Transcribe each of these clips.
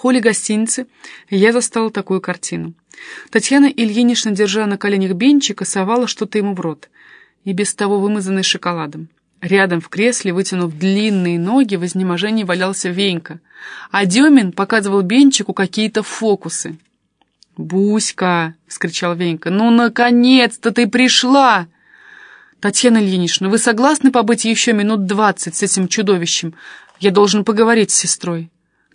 холле гостиницы я застала такую картину. Татьяна Ильинична, держа на коленях бенчика, совала что-то ему в рот, и без того вымазанный шоколадом. Рядом в кресле, вытянув длинные ноги, в изнеможении валялся Венька, а Демин показывал Бенчику какие-то фокусы. «Буська!» — вскричал Венька. «Ну, наконец-то ты пришла!» «Татьяна Ильинична, вы согласны побыть еще минут двадцать с этим чудовищем? Я должен поговорить с сестрой».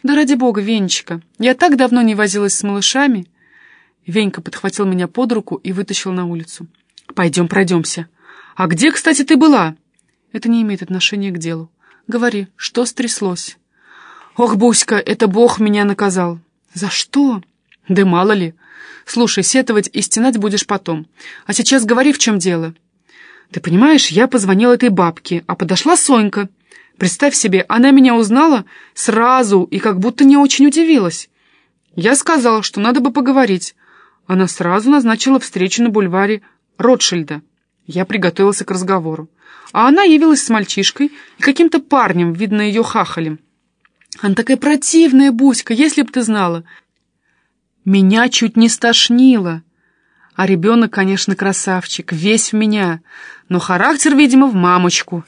«Да ради бога, Венечка, я так давно не возилась с малышами». Венька подхватил меня под руку и вытащил на улицу. «Пойдем, пройдемся». «А где, кстати, ты была?» «Это не имеет отношения к делу. Говори, что стряслось?» «Ох, Буська, это Бог меня наказал». «За что?» «Да мало ли. Слушай, сетовать и стенать будешь потом. А сейчас говори, в чем дело». «Ты понимаешь, я позвонила этой бабке, а подошла Сонька». Представь себе, она меня узнала сразу и как будто не очень удивилась. Я сказал, что надо бы поговорить. Она сразу назначила встречу на бульваре Ротшильда. Я приготовился к разговору. А она явилась с мальчишкой и каким-то парнем, видно, ее хахалем. Она такая противная, Буська, если б ты знала. Меня чуть не стошнило. А ребенок, конечно, красавчик, весь в меня, но характер, видимо, в мамочку.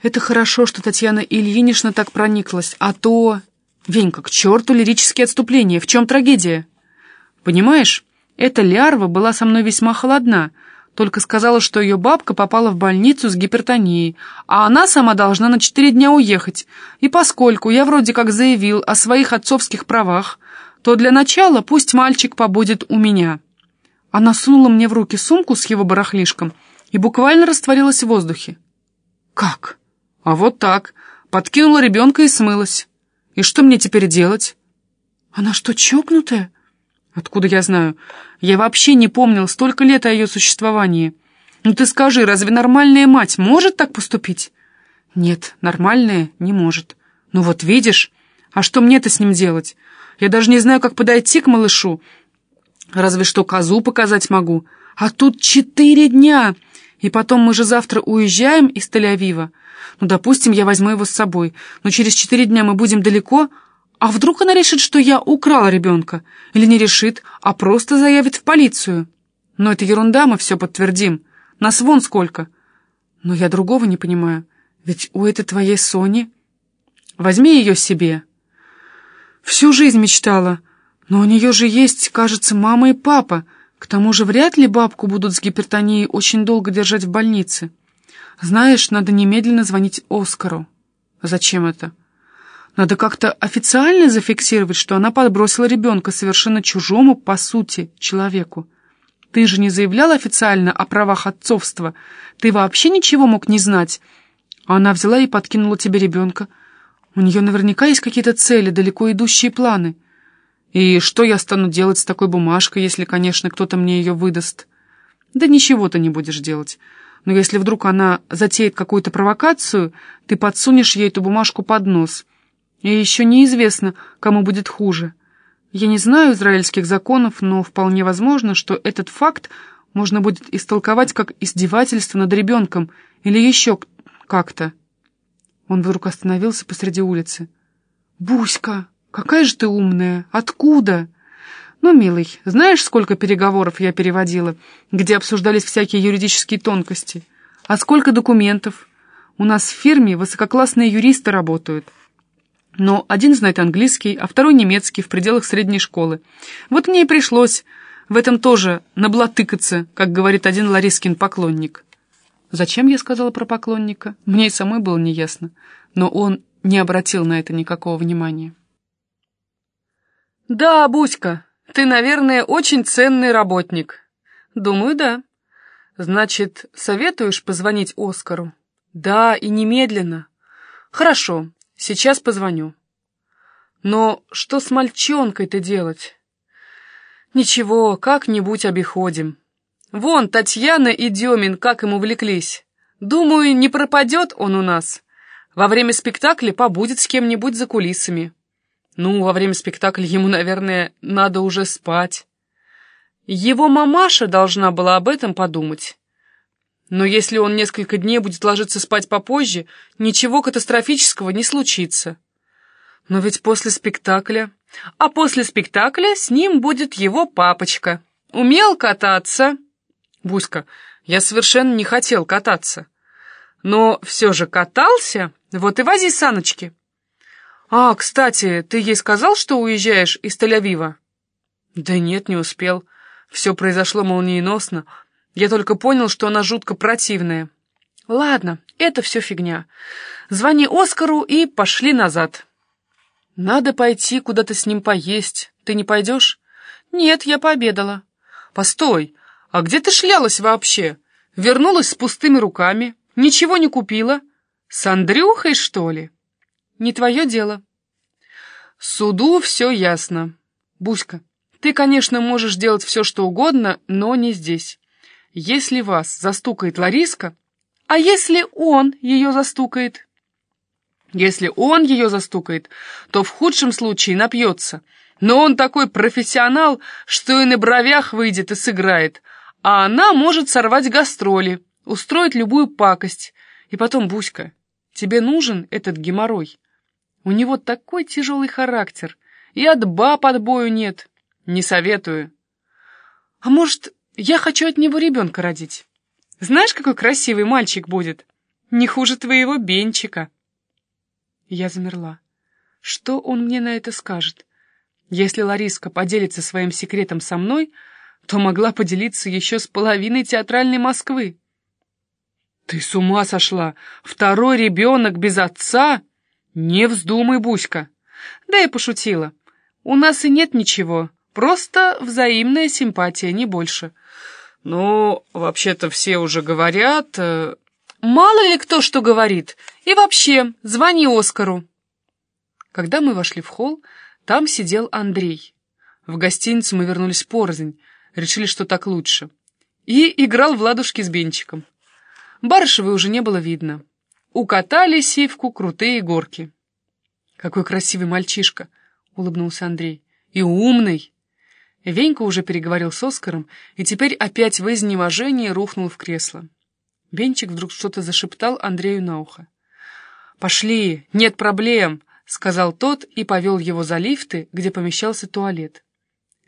Это хорошо, что Татьяна Ильинична так прониклась, а то... Венька, к черту лирические отступления, в чем трагедия? Понимаешь, эта лярва была со мной весьма холодна, только сказала, что ее бабка попала в больницу с гипертонией, а она сама должна на четыре дня уехать. И поскольку я вроде как заявил о своих отцовских правах, то для начала пусть мальчик побудет у меня. Она сунула мне в руки сумку с его барахлишком и буквально растворилась в воздухе. «Как?» А вот так. Подкинула ребенка и смылась. И что мне теперь делать? Она что, чокнутая? Откуда я знаю? Я вообще не помнил столько лет о ее существовании. Ну ты скажи, разве нормальная мать может так поступить? Нет, нормальная не может. Ну вот видишь, а что мне-то с ним делать? Я даже не знаю, как подойти к малышу. Разве что козу показать могу. А тут четыре дня. И потом мы же завтра уезжаем из Тель-Авива. Ну, допустим, я возьму его с собой, но через четыре дня мы будем далеко, а вдруг она решит, что я украла ребенка? Или не решит, а просто заявит в полицию? Но это ерунда, мы все подтвердим. Нас вон сколько. Но я другого не понимаю. Ведь у этой твоей Сони... Возьми ее себе. Всю жизнь мечтала. Но у нее же есть, кажется, мама и папа. К тому же вряд ли бабку будут с гипертонией очень долго держать в больнице. Знаешь, надо немедленно звонить Оскару. Зачем это? Надо как-то официально зафиксировать, что она подбросила ребенка совершенно чужому, по сути, человеку. Ты же не заявлял официально о правах отцовства. Ты вообще ничего мог не знать. А она взяла и подкинула тебе ребенка. У нее наверняка есть какие-то цели, далеко идущие планы. И что я стану делать с такой бумажкой, если, конечно, кто-то мне ее выдаст? Да ничего ты не будешь делать. Но если вдруг она затеет какую-то провокацию, ты подсунешь ей эту бумажку под нос. И еще неизвестно, кому будет хуже. Я не знаю израильских законов, но вполне возможно, что этот факт можно будет истолковать как издевательство над ребенком или еще как-то. Он вдруг остановился посреди улицы. «Буська, какая же ты умная! Откуда?» «Ну, милый, знаешь, сколько переговоров я переводила, где обсуждались всякие юридические тонкости? А сколько документов? У нас в фирме высококлассные юристы работают. Но один знает английский, а второй немецкий в пределах средней школы. Вот мне и пришлось в этом тоже наблатыкаться, как говорит один Ларискин поклонник». Зачем я сказала про поклонника? Мне и самой было неясно. Но он не обратил на это никакого внимания. «Да, Буська, ты, наверное, очень ценный работник. Думаю, да. Значит, советуешь позвонить Оскару? Да, и немедленно. Хорошо, сейчас позвоню. Но что с мальчонкой-то делать? Ничего, как-нибудь обиходим. Вон, Татьяна и Демин как им увлеклись. Думаю, не пропадет он у нас. Во время спектакля побудет с кем-нибудь за кулисами. Ну, во время спектакля ему, наверное, надо уже спать. Его мамаша должна была об этом подумать. Но если он несколько дней будет ложиться спать попозже, ничего катастрофического не случится. Но ведь после спектакля А после спектакля с ним будет его папочка. Умел кататься. Буська, я совершенно не хотел кататься. Но все же катался, вот и вози саночки. А, кстати, ты ей сказал, что уезжаешь из Тель-Авива? Да нет, не успел. Все произошло молниеносно. Я только понял, что она жутко противная. Ладно, это все фигня. Звони Оскару и пошли назад. Надо пойти куда-то с ним поесть. Ты не пойдешь? Нет, я пообедала. Постой, а где ты шлялась вообще? Вернулась с пустыми руками, ничего не купила? С Андрюхой, что ли? Не твое дело. Суду все ясно. Буська, ты, конечно, можешь делать все, что угодно, но не здесь. Если вас застукает Лариска, а если он ее застукает? Если он ее застукает, то в худшем случае напьется. Но он такой профессионал, что и на бровях выйдет и сыграет. А она может сорвать гастроли, устроить любую пакость. И потом, Буська, тебе нужен этот геморрой? У него такой тяжелый характер, и от баб отбою нет. Не советую. А может, я хочу от него ребенка родить? Знаешь, какой красивый мальчик будет? Не хуже твоего Бенчика. Я замерла. Что он мне на это скажет? Если Лариска поделится своим секретом со мной, то могла поделиться еще с половиной театральной Москвы. Ты с ума сошла! Второй ребенок без отца? Не вздумай, Буська. Да я пошутила. У нас и нет ничего, просто взаимная симпатия, не больше. «Ну, вообще-то все уже говорят...» э, «Мало ли кто что говорит. И вообще, звони Оскару». Когда мы вошли в холл, там сидел Андрей. В гостиницу мы вернулись порознь, решили, что так лучше. И играл в ладушки с Бенчиком. Барышевой уже не было видно. Укатали сивку крутые горки. «Какой красивый мальчишка!» — улыбнулся Андрей. «И умный!» Венька уже переговорил с Оскаром и теперь опять в изнеможении рухнул в кресло. Бенчик вдруг что-то зашептал Андрею на ухо. «Пошли, нет проблем», — сказал тот и повел его за лифты, где помещался туалет.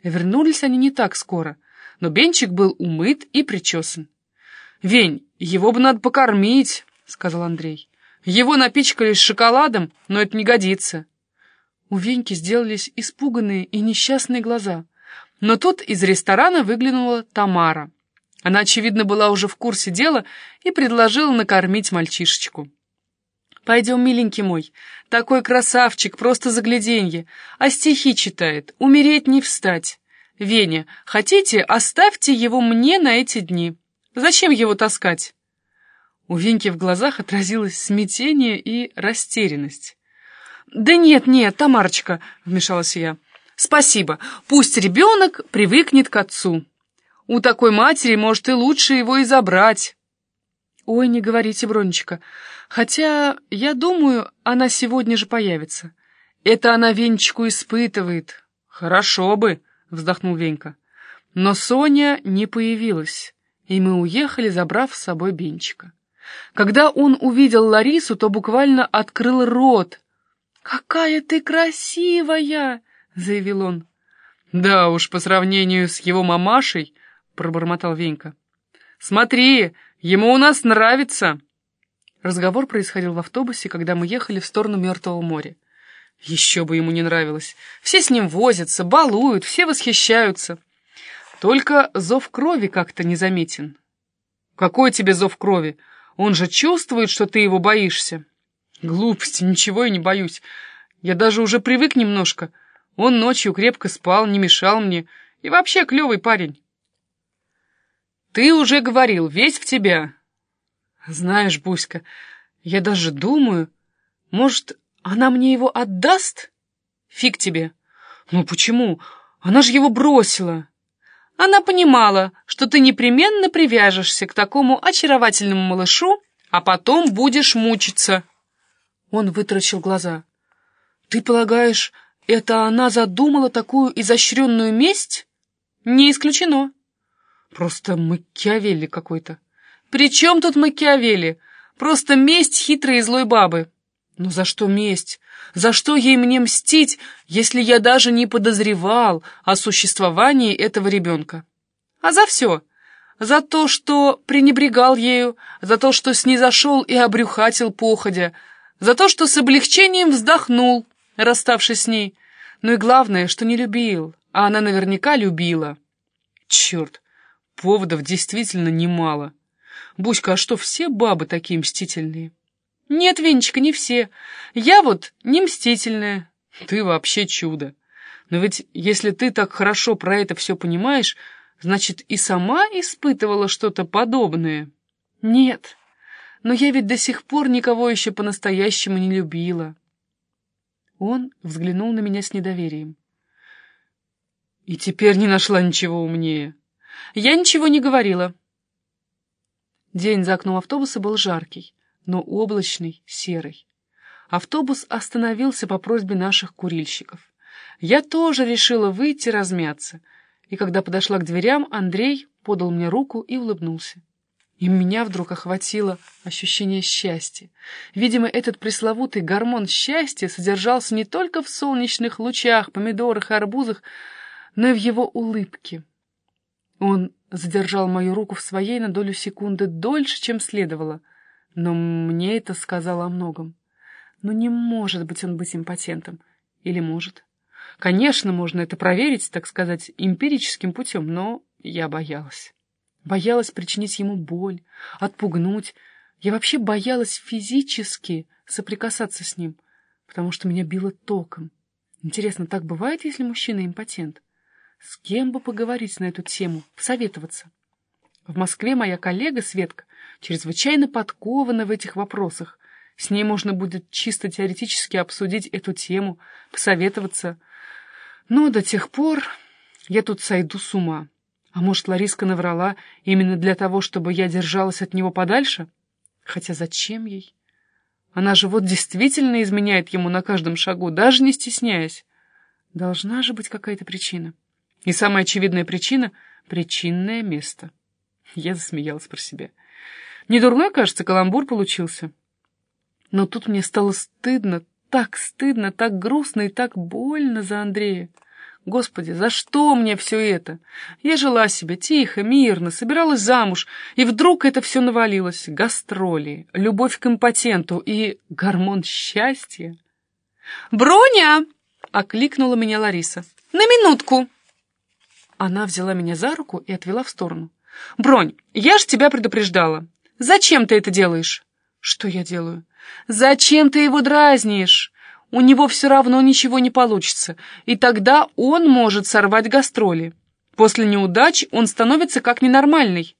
Вернулись они не так скоро, но Бенчик был умыт и причесан. «Вень, его бы надо покормить», — сказал Андрей. «Его напичкали шоколадом, но это не годится». У Веньки сделались испуганные и несчастные глаза — но тут из ресторана выглянула Тамара. Она, очевидно, была уже в курсе дела и предложила накормить мальчишечку. «Пойдем, миленький мой, такой красавчик, просто загляденье, а стихи читает, умереть не встать. Веня, хотите, оставьте его мне на эти дни. Зачем его таскать?» У Веньки в глазах отразилось смятение и растерянность. «Да нет, нет, Тамарочка», — вмешалась я, — Спасибо. Пусть ребенок привыкнет к отцу. У такой матери, может, и лучше его и забрать. Ой, не говорите, Бронечка. Хотя, я думаю, она сегодня же появится. Это она Венечку испытывает. Хорошо бы, вздохнул Венька. Но Соня не появилась, и мы уехали, забрав с собой Бенчика. Когда он увидел Ларису, то буквально открыл рот. «Какая ты красивая!» — заявил он. «Да уж, по сравнению с его мамашей», — пробормотал Венька. «Смотри, ему у нас нравится!» Разговор происходил в автобусе, когда мы ехали в сторону Мертвого моря. Еще бы ему не нравилось. Все с ним возятся, балуют, все восхищаются. Только зов крови как-то незаметен. Какой тебе зов крови? Он же чувствует, что ты его боишься. Глупости, ничего я не боюсь. Я даже уже привык немножко. Он ночью крепко спал, не мешал мне. И вообще клевый парень. Ты уже говорил, весь в тебя. Знаешь, Буська, я даже думаю, может, она мне его отдаст? Фиг тебе. Ну почему? Она же его бросила. Она понимала, что ты непременно привяжешься к такому очаровательному малышу, а потом будешь мучиться. Он вытрачил глаза. Ты полагаешь, это она задумала такую изощренную месть? Не исключено. Просто Макиавелли какой-то. При чем тут Макиавелли? Просто месть хитрой и злой бабы. Но за что месть? За что ей мне мстить, если я даже не подозревал о существовании этого ребенка? А за все. За то, что пренебрегал ею, за то, что снизошел и обрюхатил походя, за то, что с облегчением вздохнул, расставшись с ней. Ну и главное, что не любил, а она наверняка любила. Черт, поводов действительно немало. Буська, а что, все бабы такие мстительные? Нет, Венечка, не все. Я вот не мстительная. Ты вообще чудо. Но ведь если ты так хорошо про это все понимаешь, значит, и сама испытывала что-то подобное. Нет, но я ведь до сих пор никого еще по-настоящему не любила. Он взглянул на меня с недоверием. И теперь не нашла ничего умнее. Я ничего не говорила. День за окном автобуса был жаркий, но облачный, серый. Автобус остановился по просьбе наших курильщиков. Я тоже решила выйти размяться, и когда подошла к дверям, Андрей подал мне руку и улыбнулся. И меня вдруг охватило ощущение счастья. Видимо, этот пресловутый гормон счастья содержался не только в солнечных лучах, помидорах и арбузах, но и в его улыбке. Он задержал мою руку в своей на долю секунды дольше, чем следовало, но мне это сказало о многом. Но не может быть он быть импотентом. Или может? Конечно, можно это проверить, так сказать, эмпирическим путем, но я боялась. Боялась причинить ему боль, отпугнуть. Я вообще боялась физически соприкасаться с ним, потому что меня било током. Интересно, так бывает, если мужчина импотент? С кем бы поговорить на эту тему, посоветоваться? В Москве моя коллега Светка чрезвычайно подкована в этих вопросах. С ней можно будет чисто теоретически обсудить эту тему, посоветоваться. Но до тех пор я тут сойду с ума. А может, Лариска наврала именно для того, чтобы я держалась от него подальше? Хотя зачем ей? Она же вот действительно изменяет ему на каждом шагу, даже не стесняясь. Должна же быть какая-то причина. И самая очевидная причина — причинное место. Я засмеялась про себя. Не дурной, кажется, каламбур получился. Но тут мне стало стыдно, так стыдно, так грустно и так больно за Андрея. Господи, за что мне все это? Я жила себе тихо, мирно, собиралась замуж, и вдруг это все навалилось. Гастроли, любовь к импотенту и гормон счастья. «Броня!» — окликнула меня Лариса. «На минутку!» Она взяла меня за руку и отвела в сторону. «Бронь, я ж тебя предупреждала. Зачем ты это делаешь?» «Что я делаю?» «Зачем ты его дразнишь? у него все равно ничего не получится, и тогда он может сорвать гастроли. После неудач он становится как ненормальный.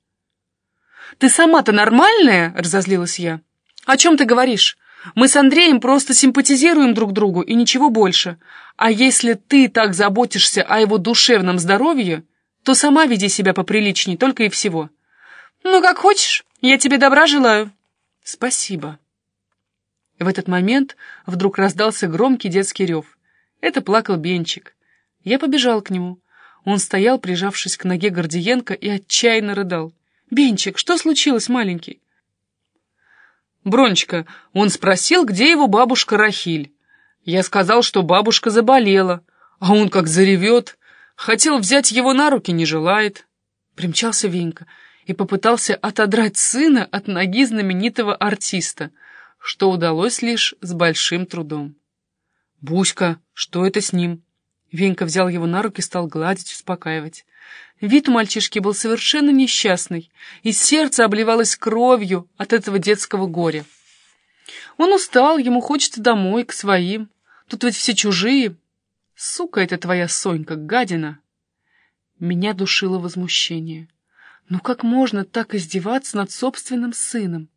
«Ты сама-то нормальная?» — разозлилась я. «О чем ты говоришь? Мы с Андреем просто симпатизируем друг другу и ничего больше. А если ты так заботишься о его душевном здоровье, то сама веди себя поприличней, только и всего. Ну, как хочешь, я тебе добра желаю». «Спасибо», в этот момент вдруг раздался громкий детский рев. Это плакал Бенчик. Я побежал к нему. Он стоял, прижавшись к ноге Гордиенко, и отчаянно рыдал. «Бенчик, что случилось, маленький?» «Бронечка, он спросил, где его бабушка Рахиль. Я сказал, что бабушка заболела, а он как заревет. Хотел взять его на руки, не желает». Примчался Венька и попытался отодрать сына от ноги знаменитого артиста — что удалось лишь с большим трудом. «Буська, что это с ним?» Венька взял его на руки, стал гладить, успокаивать. Вид у мальчишки был совершенно несчастный, и сердце обливалось кровью от этого детского горя. Он устал, ему хочется домой, к своим. Тут ведь все чужие. Сука это твоя Сонька, гадина. Меня душило возмущение. Ну как можно так издеваться над собственным сыном?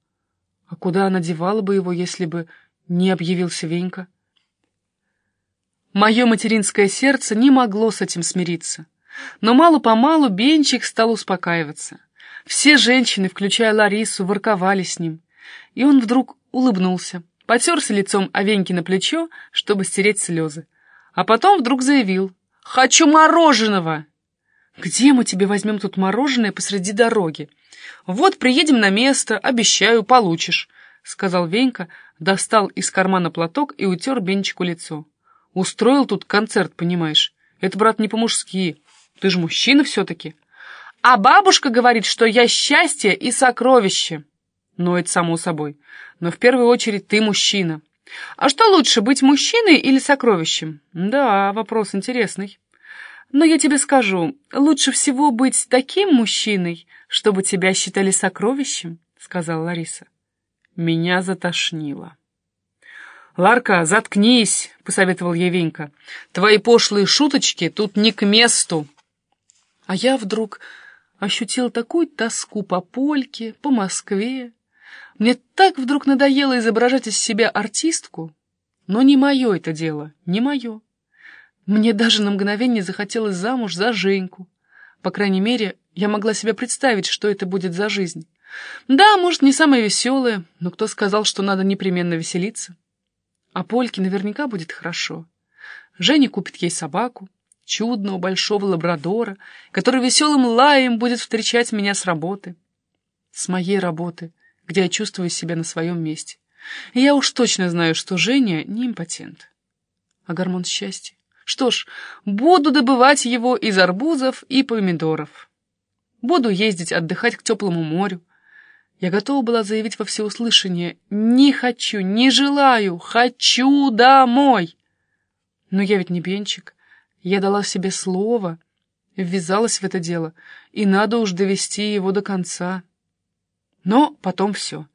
А куда она девала бы его, если бы не объявился Венька? Мое материнское сердце не могло с этим смириться. Но мало-помалу Бенчик стал успокаиваться. Все женщины, включая Ларису, ворковали с ним. И он вдруг улыбнулся, потерся лицом о Веньке на плечо, чтобы стереть слезы. А потом вдруг заявил «Хочу мороженого!» «Где мы тебе возьмем тут мороженое посреди дороги?» «Вот приедем на место, обещаю, получишь», — сказал Венька, достал из кармана платок и утер Бенчику лицо. Устроил тут концерт, понимаешь? Это, брат, не по-мужски. Ты же мужчина все-таки. А бабушка говорит, что я счастье и сокровище. Ну, это само собой. Но в первую очередь ты мужчина. А что лучше, быть мужчиной или сокровищем? Да, вопрос интересный. Но я тебе скажу, лучше всего быть таким мужчиной, чтобы тебя считали сокровищем, сказала Лариса. Меня затошнило. «Ларка, заткнись!» — посоветовал ей Венька. «Твои пошлые шуточки тут не к месту!» А я вдруг ощутил такую тоску по Польке, по Москве. Мне так вдруг надоело изображать из себя артистку. Но не мое это дело, не мое. Мне даже на мгновение захотелось замуж за Женьку. По крайней мере, я могла себе представить, что это будет за жизнь. Да, может, не самая веселая, но кто сказал, что надо непременно веселиться? А Польке наверняка будет хорошо. Женя купит ей собаку, чудного большого лабрадора, который веселым лаем будет встречать меня с работы. С моей работы, где я чувствую себя на своем месте. И я уж точно знаю, что Женя не импотент. А гормон счастья? Что ж, буду добывать его из арбузов и помидоров. Буду ездить отдыхать к теплому морю. Я готова была заявить во всеуслышание «Не хочу, не желаю, хочу домой!» Но я ведь не Бенчик. Я дала себе слово, ввязалась в это дело, и надо уж довести его до конца. Но потом все.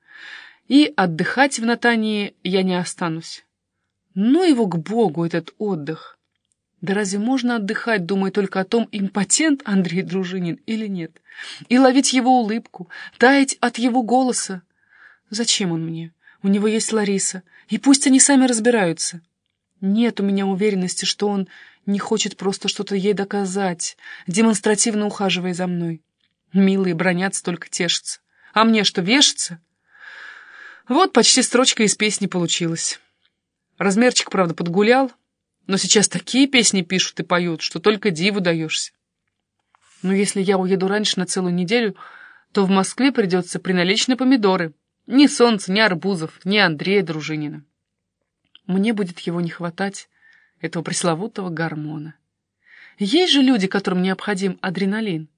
И отдыхать в Натании я не останусь. Ну его к Богу, этот отдых. Да разве можно отдыхать, думая только о том, импотент Андрей Дружинин или нет? И ловить его улыбку, таять от его голоса? Зачем он мне? У него есть Лариса, и пусть они сами разбираются. Нет у меня уверенности, что он не хочет просто что-то ей доказать, демонстративно ухаживая за мной. Милые бронятся, только тешатся. А мне что, вешаться? Вот почти строчка из песни получилась. Размерчик, правда, подгулял, но сейчас такие песни пишут и поют, что только диву даешься. Но если я уеду раньше на целую неделю, то в Москве придется приналечь на помидоры. Ни солнца, ни арбузов, ни Андрея Дружинина. Мне будет его не хватать, этого пресловутого гормона. Есть же люди, которым необходим адреналин.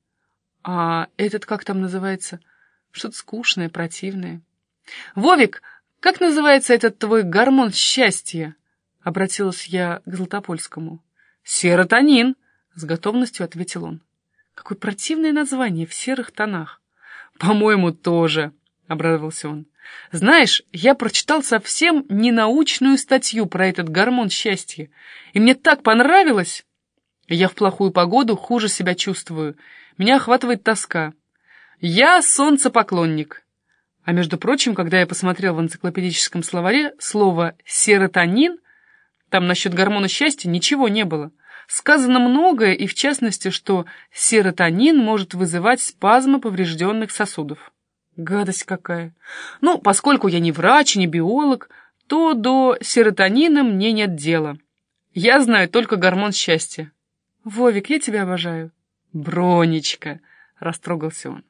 А этот, как там называется, что-то скучное, противное. «Вовик, как называется этот твой гормон счастья?» — обратилась я к Златопольскому. «Серотонин», — с готовностью ответил он. «Какое противное название в серых тонах». «По-моему, тоже», — обрадовался он. «Знаешь, я прочитал совсем ненаучную статью про этот гормон счастья, и мне так понравилось. Я в плохую погоду хуже себя чувствую, меня охватывает тоска. Я солнцепоклонник». А между прочим, когда я посмотрел в энциклопедическом словаре слово «серотонин», там насчет гормона счастья ничего не было. Сказано многое, и в частности, что серотонин может вызывать спазмы поврежденных сосудов. Гадость какая. Ну, поскольку я не врач, не биолог, то до серотонина мне нет дела. Я знаю только гормон счастья. Вовик, я тебя обожаю. Бронечка, растрогался он.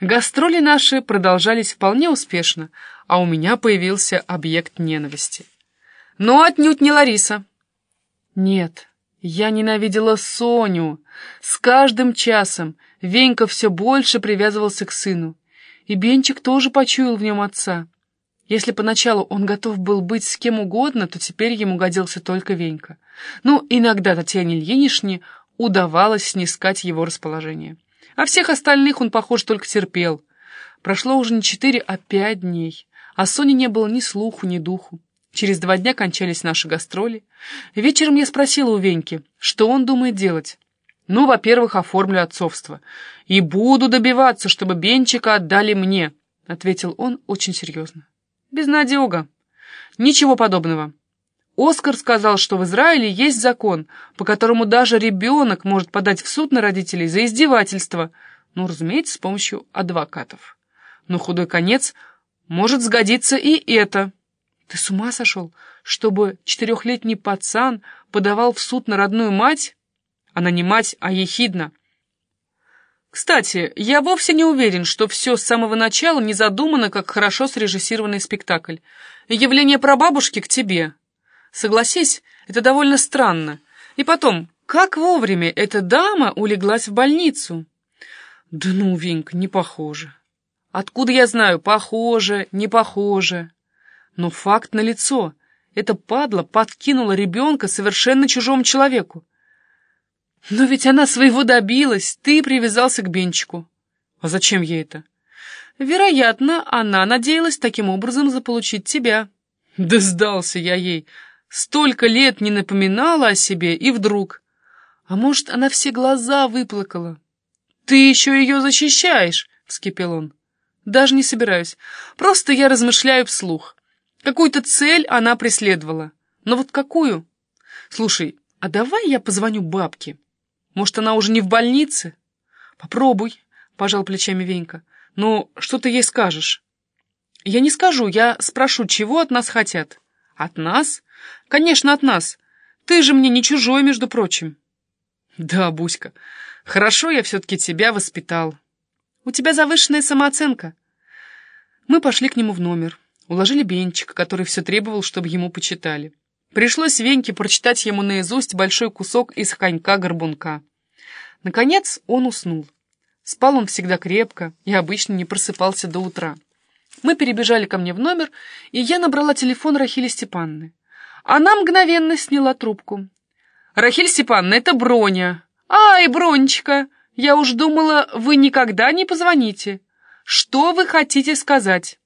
Гастроли наши продолжались вполне успешно, а у меня появился объект ненависти но отнюдь не Лариса. Нет, я ненавидела Соню. С каждым часом Венька все больше привязывался к сыну. И Бенчик тоже почуял в нем отца. Если поначалу он готов был быть с кем угодно, то теперь ему годился только Венька. Ну, иногда Татьяне Ильиничне удавалось снискать его расположение. А всех остальных он, похоже, только терпел. Прошло уже не четыре, а пять дней, а Соне не было ни слуху, ни духу. Через два дня кончались наши гастроли. Вечером я спросила у Веньки, что он думает делать. Ну, во-первых, оформлю отцовство. И буду добиваться, чтобы Бенчика отдали мне, — ответил он очень серьезно. Безнадега. Ничего подобного. Оскар сказал, что в Израиле есть закон, по которому даже ребенок может подать в суд на родителей за издевательство, ну, разумеется, с помощью адвокатов. Но худой конец может сгодиться и это. Ты с ума сошел, чтобы четырехлетний пацан подавал в суд на родную мать? Она не мать, а ехидна. Кстати, я вовсе не уверен, что все с самого начала не задумано как хорошо срежиссированный спектакль. Явление прабабушки к тебе. Согласись, это довольно странно. И потом, как вовремя эта дама улеглась в больницу? Да ну, Винк, не похоже. Откуда я знаю, похоже, не похоже? Но факт налицо. Эта падла подкинула ребенка совершенно чужому человеку. Но ведь она своего добилась, ты привязался к Бенчику. А зачем ей это? Вероятно, она надеялась таким образом заполучить тебя. Да сдался я ей. Столько лет не напоминала о себе, и вдруг... А может, она все глаза выплакала? Ты еще ее защищаешь, — вскипел он. Даже не собираюсь. Просто я размышляю вслух. Какую-то цель она преследовала. Но вот какую? Слушай, а давай я позвоню бабке. Может, она уже не в больнице? Попробуй, — пожал плечами Венька. Ну, что ты ей скажешь? Я не скажу, я спрошу, чего от нас хотят. От нас? Конечно, от нас. Ты же мне не чужой, между прочим. Да, Буська, хорошо я все-таки тебя воспитал. У тебя завышенная самооценка. Мы пошли к нему в номер, уложили Бенчика, который все требовал, чтобы ему почитали. Пришлось Веньке прочитать ему наизусть большой кусок из конька-горбунка. Наконец он уснул. Спал он всегда крепко и обычно не просыпался до утра. Мы перебежали ко мне в номер, и я набрала телефон Рахили Степанны. Она мгновенно сняла трубку. «Рахиль Степановна, это Броня». «Ай, Бронечка, я уж думала, вы никогда не позвоните. Что вы хотите сказать?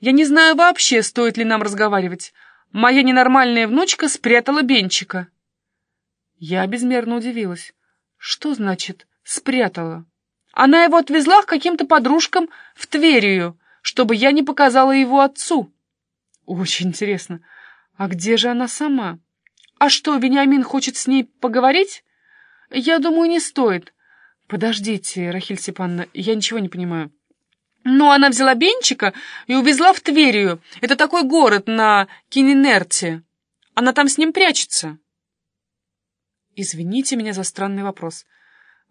Я не знаю вообще, стоит ли нам разговаривать. Моя ненормальная внучка спрятала Бенчика». Я безмерно удивилась. «Что значит «спрятала»?» Она его отвезла к каким-то подружкам в Тверию, чтобы я не показала его отцу. Очень интересно. А где же она сама? А что, Вениамин хочет с ней поговорить? Я думаю, не стоит. Подождите, Рахиль Степановна, я ничего не понимаю. Ну, она взяла Бенчика и увезла в Тверию. Это такой город на Кининерте. Она там с ним прячется. Извините меня за странный вопрос.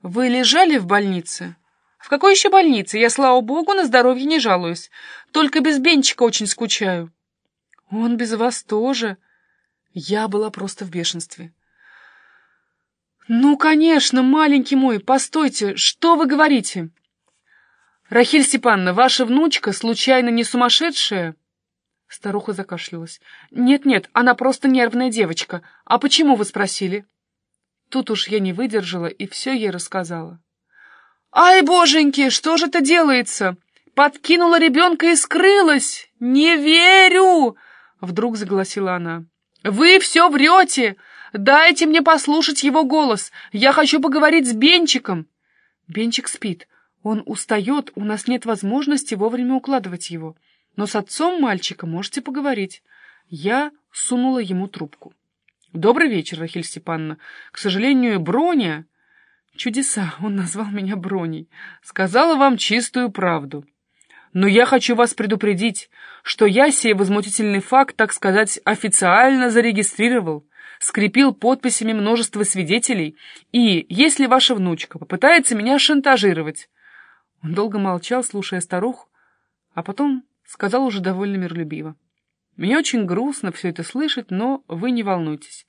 Вы лежали в больнице? В какой еще больнице? Я, слава богу, на здоровье не жалуюсь. Только без Бенчика очень скучаю. Он без вас тоже. Я была просто в бешенстве. Ну, конечно, маленький мой, постойте, что вы говорите? Рахиль Степановна, ваша внучка случайно не сумасшедшая? Старуха закашлялась. Нет-нет, она просто нервная девочка. А почему вы спросили? Тут уж я не выдержала и все ей рассказала. «Ай, боженьки, что же это делается? Подкинула ребенка и скрылась! Не верю!» Вдруг загласила она. «Вы все врете! Дайте мне послушать его голос! Я хочу поговорить с Бенчиком!» Бенчик спит. Он устает, у нас нет возможности вовремя укладывать его. Но с отцом мальчика можете поговорить. Я сунула ему трубку. «Добрый вечер, Рахиль Степановна. К сожалению, Броня...» «Чудеса, он назвал меня Броней. Сказала вам чистую правду. Но я хочу вас предупредить, что я сей возмутительный факт, так сказать, официально зарегистрировал, скрепил подписями множество свидетелей, и, если ваша внучка попытается меня шантажировать...» Он долго молчал, слушая старуху, а потом сказал уже довольно миролюбиво. Мне очень грустно все это слышать, но вы не волнуйтесь.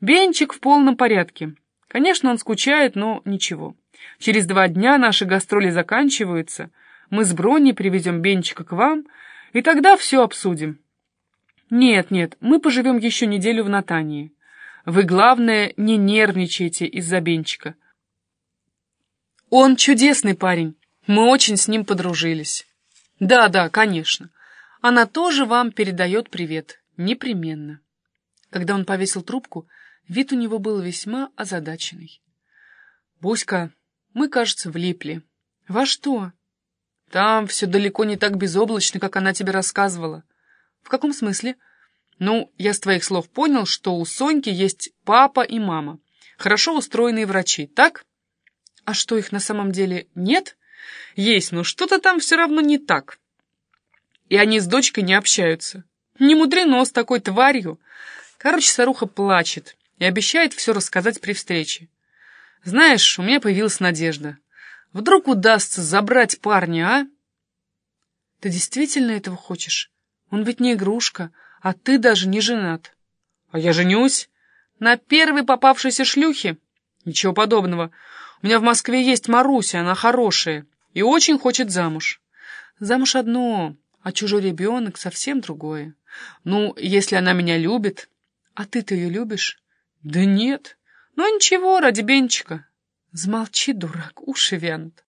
Бенчик в полном порядке. Конечно, он скучает, но ничего. Через два дня наши гастроли заканчиваются. Мы с Бронни привезем Бенчика к вам, и тогда все обсудим. Нет, нет, мы поживем еще неделю в Натании. Вы, главное, не нервничайте из-за Бенчика. Он чудесный парень. Мы очень с ним подружились. Да, да, конечно. Она тоже вам передает привет. Непременно. Когда он повесил трубку, вид у него был весьма озадаченный. «Буська, мы, кажется, влипли». «Во что?» «Там все далеко не так безоблачно, как она тебе рассказывала». «В каком смысле?» «Ну, я с твоих слов понял, что у Соньки есть папа и мама. Хорошо устроенные врачи, так?» «А что, их на самом деле нет?» «Есть, но что-то там все равно не так и они с дочкой не общаются. Не мудрено с такой тварью. Короче, старуха плачет и обещает все рассказать при встрече. Знаешь, у меня появилась надежда. Вдруг удастся забрать парня, а? Ты действительно этого хочешь? Он ведь не игрушка, а ты даже не женат. А я женюсь? На первой попавшейся шлюхе? Ничего подобного. У меня в Москве есть Маруся, она хорошая и очень хочет замуж. Замуж одно, а чужой ребенок совсем другое. Ну, если она меня любит... А ты-то ее любишь? Да нет. Ну ничего, ради Бенчика. Замолчи, дурак, уши вянут.